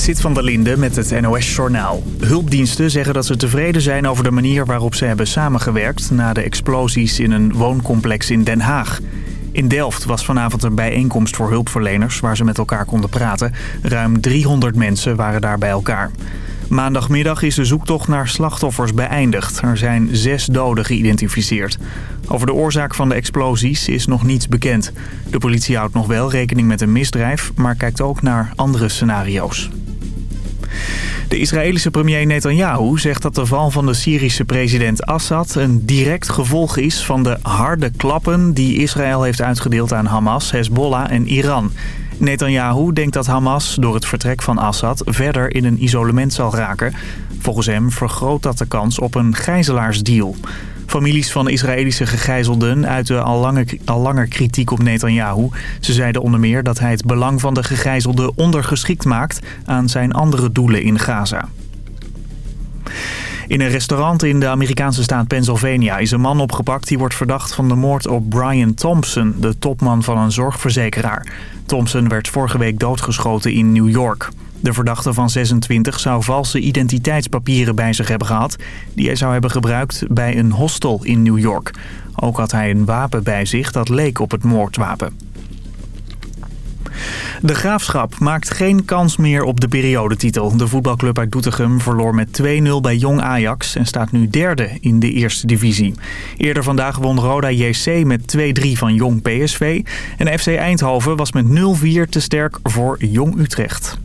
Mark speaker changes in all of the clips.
Speaker 1: Zit van der Linde met het NOS-journaal. Hulpdiensten zeggen dat ze tevreden zijn over de manier waarop ze hebben samengewerkt... na de explosies in een wooncomplex in Den Haag. In Delft was vanavond een bijeenkomst voor hulpverleners waar ze met elkaar konden praten. Ruim 300 mensen waren daar bij elkaar. Maandagmiddag is de zoektocht naar slachtoffers beëindigd. Er zijn zes doden geïdentificeerd. Over de oorzaak van de explosies is nog niets bekend. De politie houdt nog wel rekening met een misdrijf, maar kijkt ook naar andere scenario's. De Israëlische premier Netanyahu zegt dat de val van de Syrische president Assad een direct gevolg is van de harde klappen die Israël heeft uitgedeeld aan Hamas, Hezbollah en Iran. Netanyahu denkt dat Hamas door het vertrek van Assad verder in een isolement zal raken. Volgens hem vergroot dat de kans op een gijzelaarsdeal. Families van Israëlische gegijzelden uiten al, lange, al langer kritiek op Netanyahu. Ze zeiden onder meer dat hij het belang van de gegijzelden ondergeschikt maakt aan zijn andere doelen in Gaza. In een restaurant in de Amerikaanse staat Pennsylvania is een man opgepakt... die wordt verdacht van de moord op Brian Thompson, de topman van een zorgverzekeraar. Thompson werd vorige week doodgeschoten in New York. De verdachte van 26 zou valse identiteitspapieren bij zich hebben gehad... die hij zou hebben gebruikt bij een hostel in New York. Ook had hij een wapen bij zich dat leek op het moordwapen. De Graafschap maakt geen kans meer op de periodetitel. De voetbalclub uit Doetinchem verloor met 2-0 bij Jong Ajax... en staat nu derde in de eerste divisie. Eerder vandaag won Roda JC met 2-3 van Jong PSV... en FC Eindhoven was met 0-4 te sterk voor Jong Utrecht.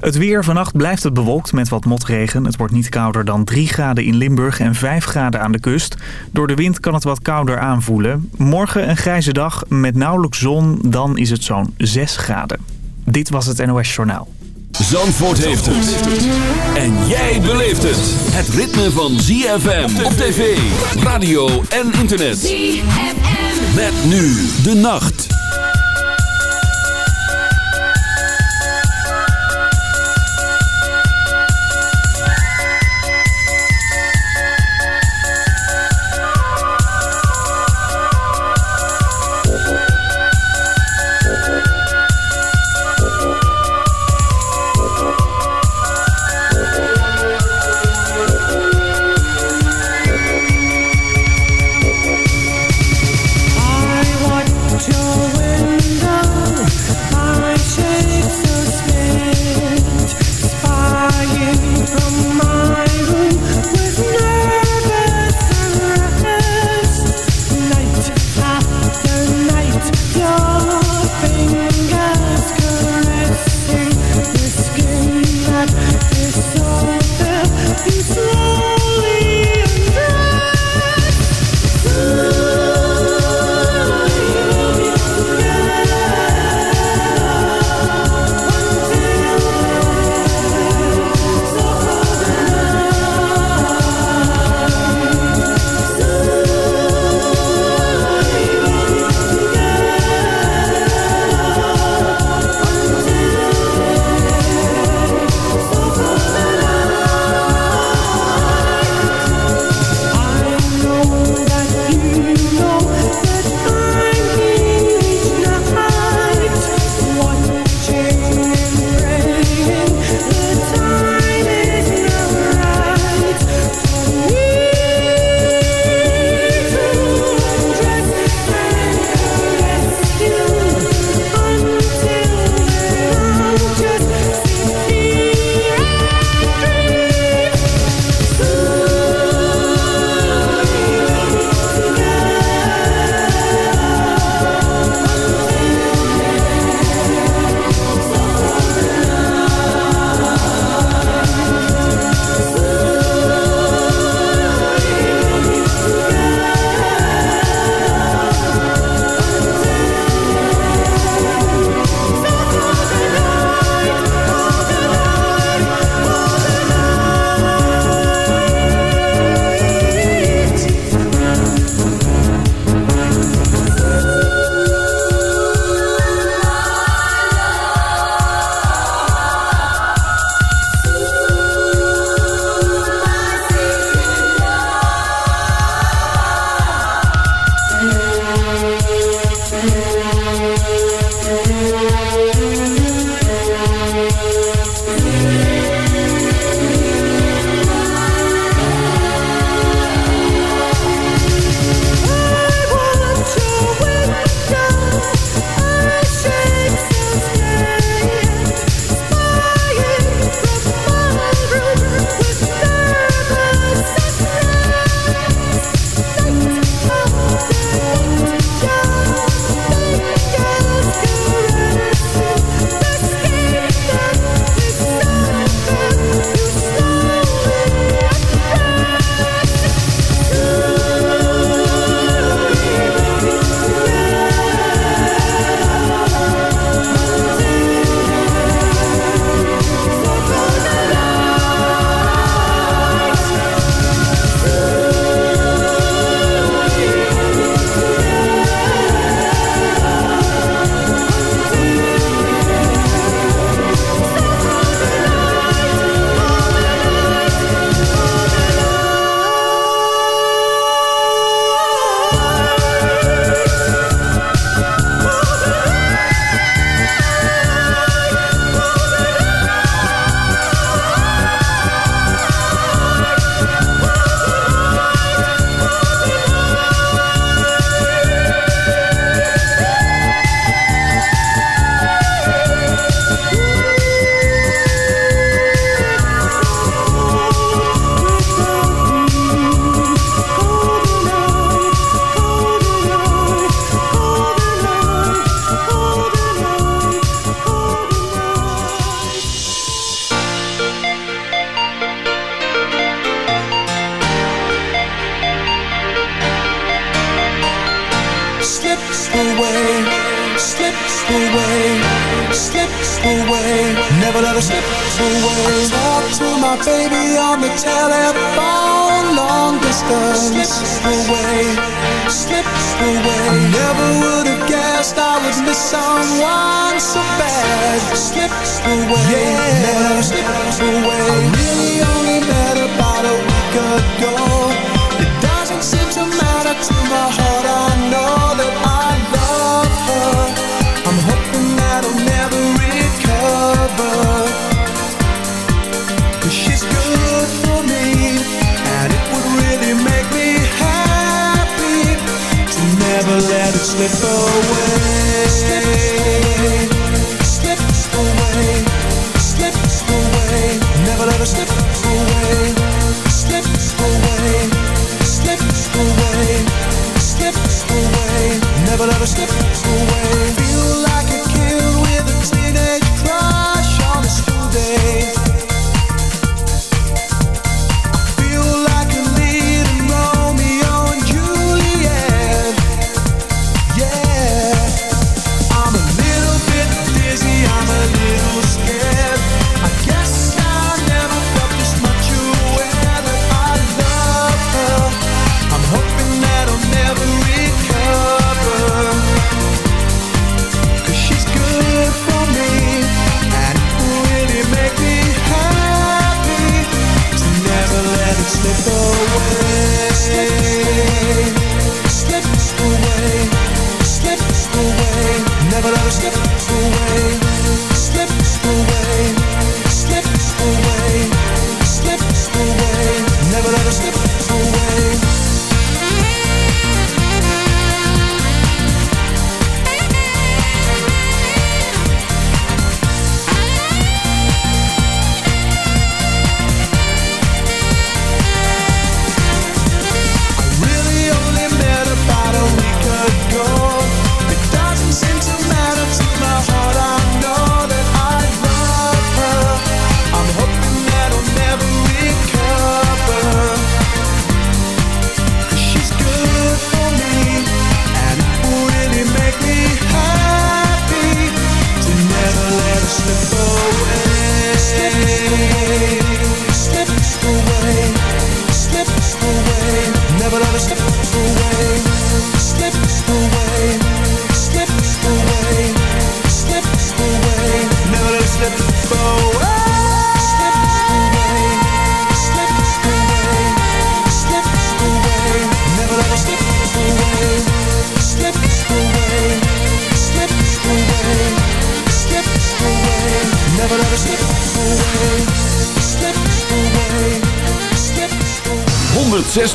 Speaker 1: Het weer. Vannacht blijft het bewolkt met wat motregen. Het wordt niet kouder dan 3 graden in Limburg en 5 graden aan de kust. Door de wind kan het wat kouder aanvoelen. Morgen een grijze dag met nauwelijks zon. Dan is het zo'n 6 graden. Dit was het NOS Journaal.
Speaker 2: Zandvoort heeft het. En jij beleeft het. Het ritme van ZFM op tv, radio en internet. ZFM. Met nu de nacht.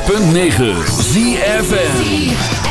Speaker 3: 106.9 ZFN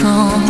Speaker 3: strong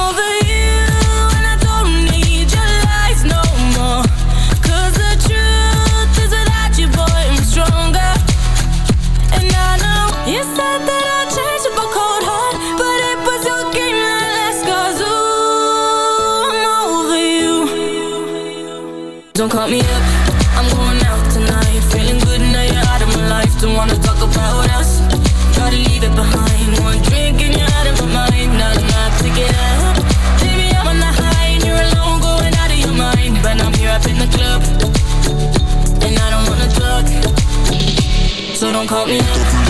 Speaker 4: call me.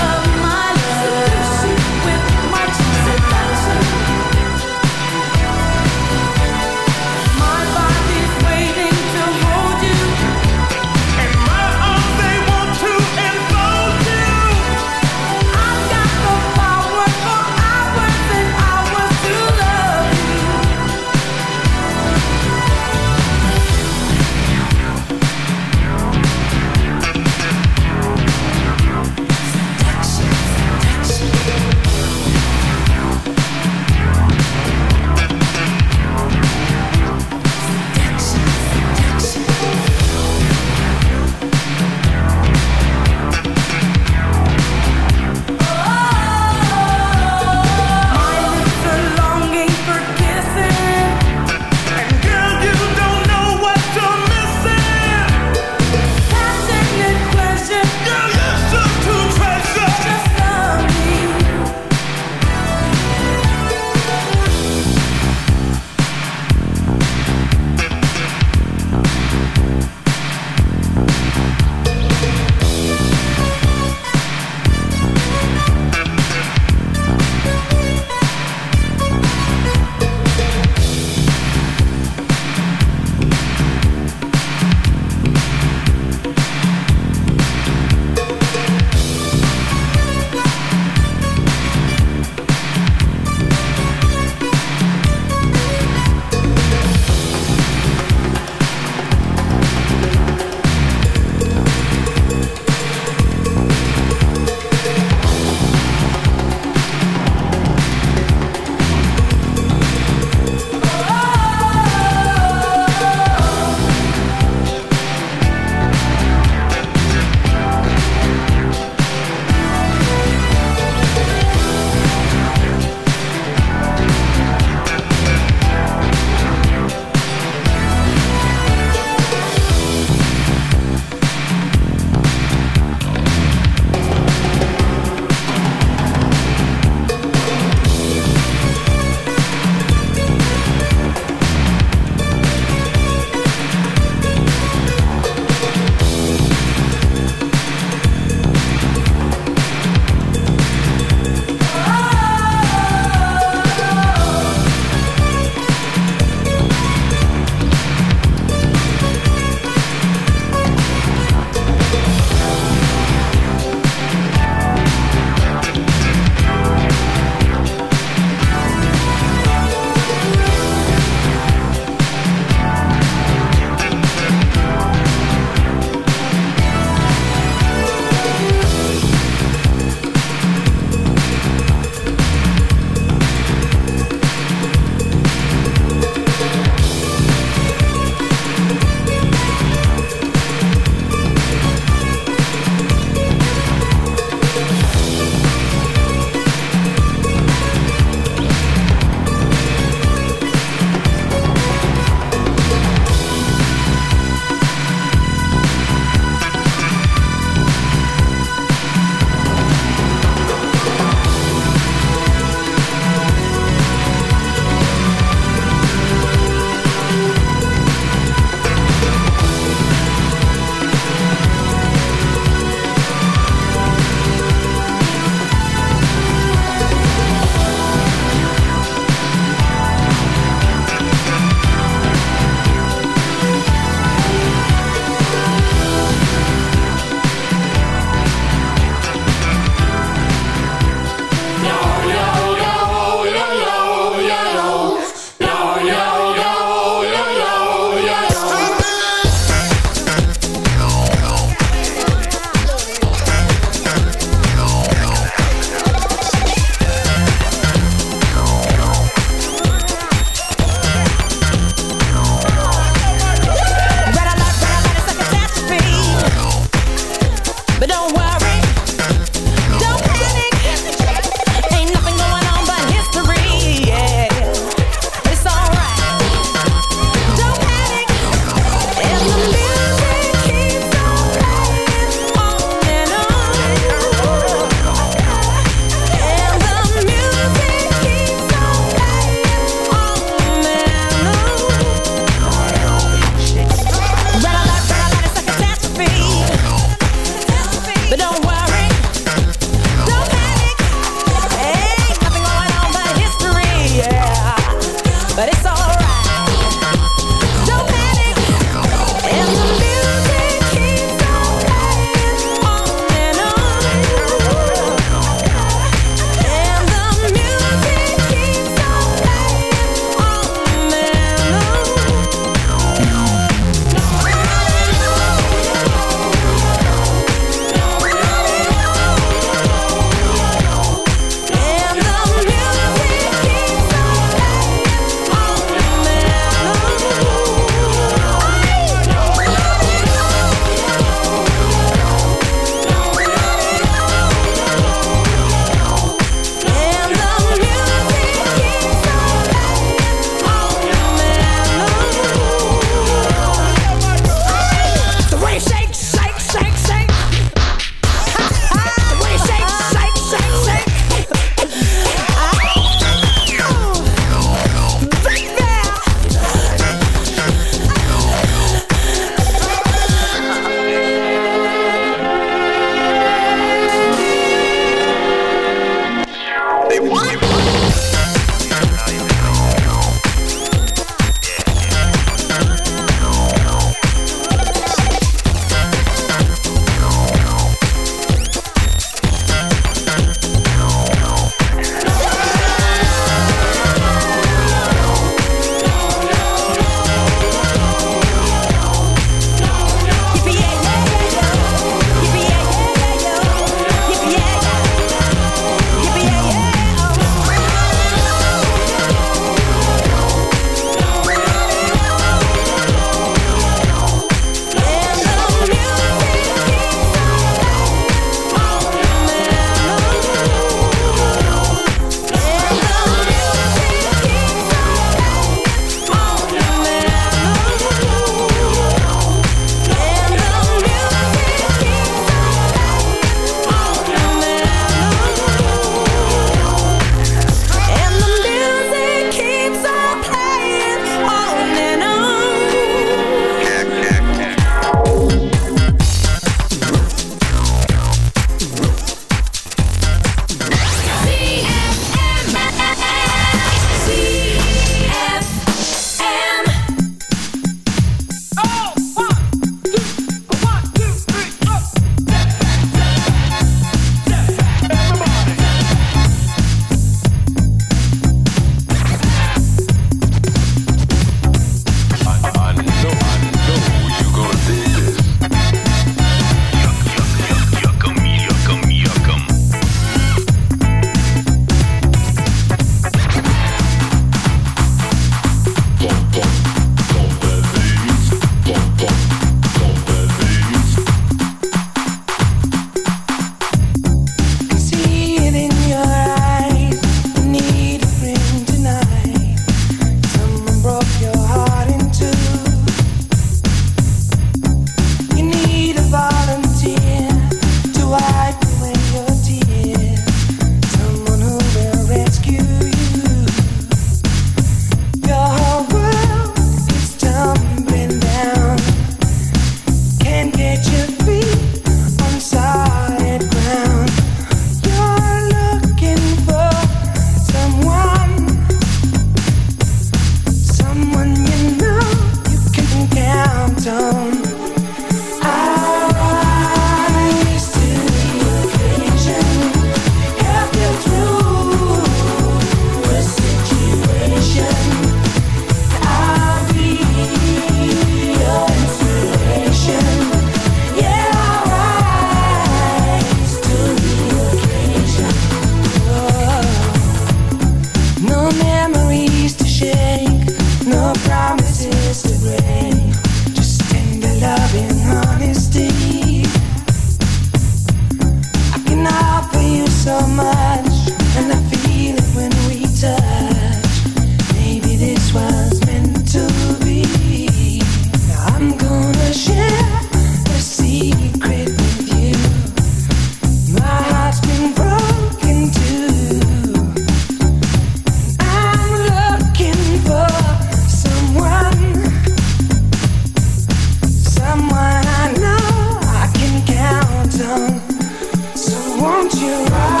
Speaker 2: Van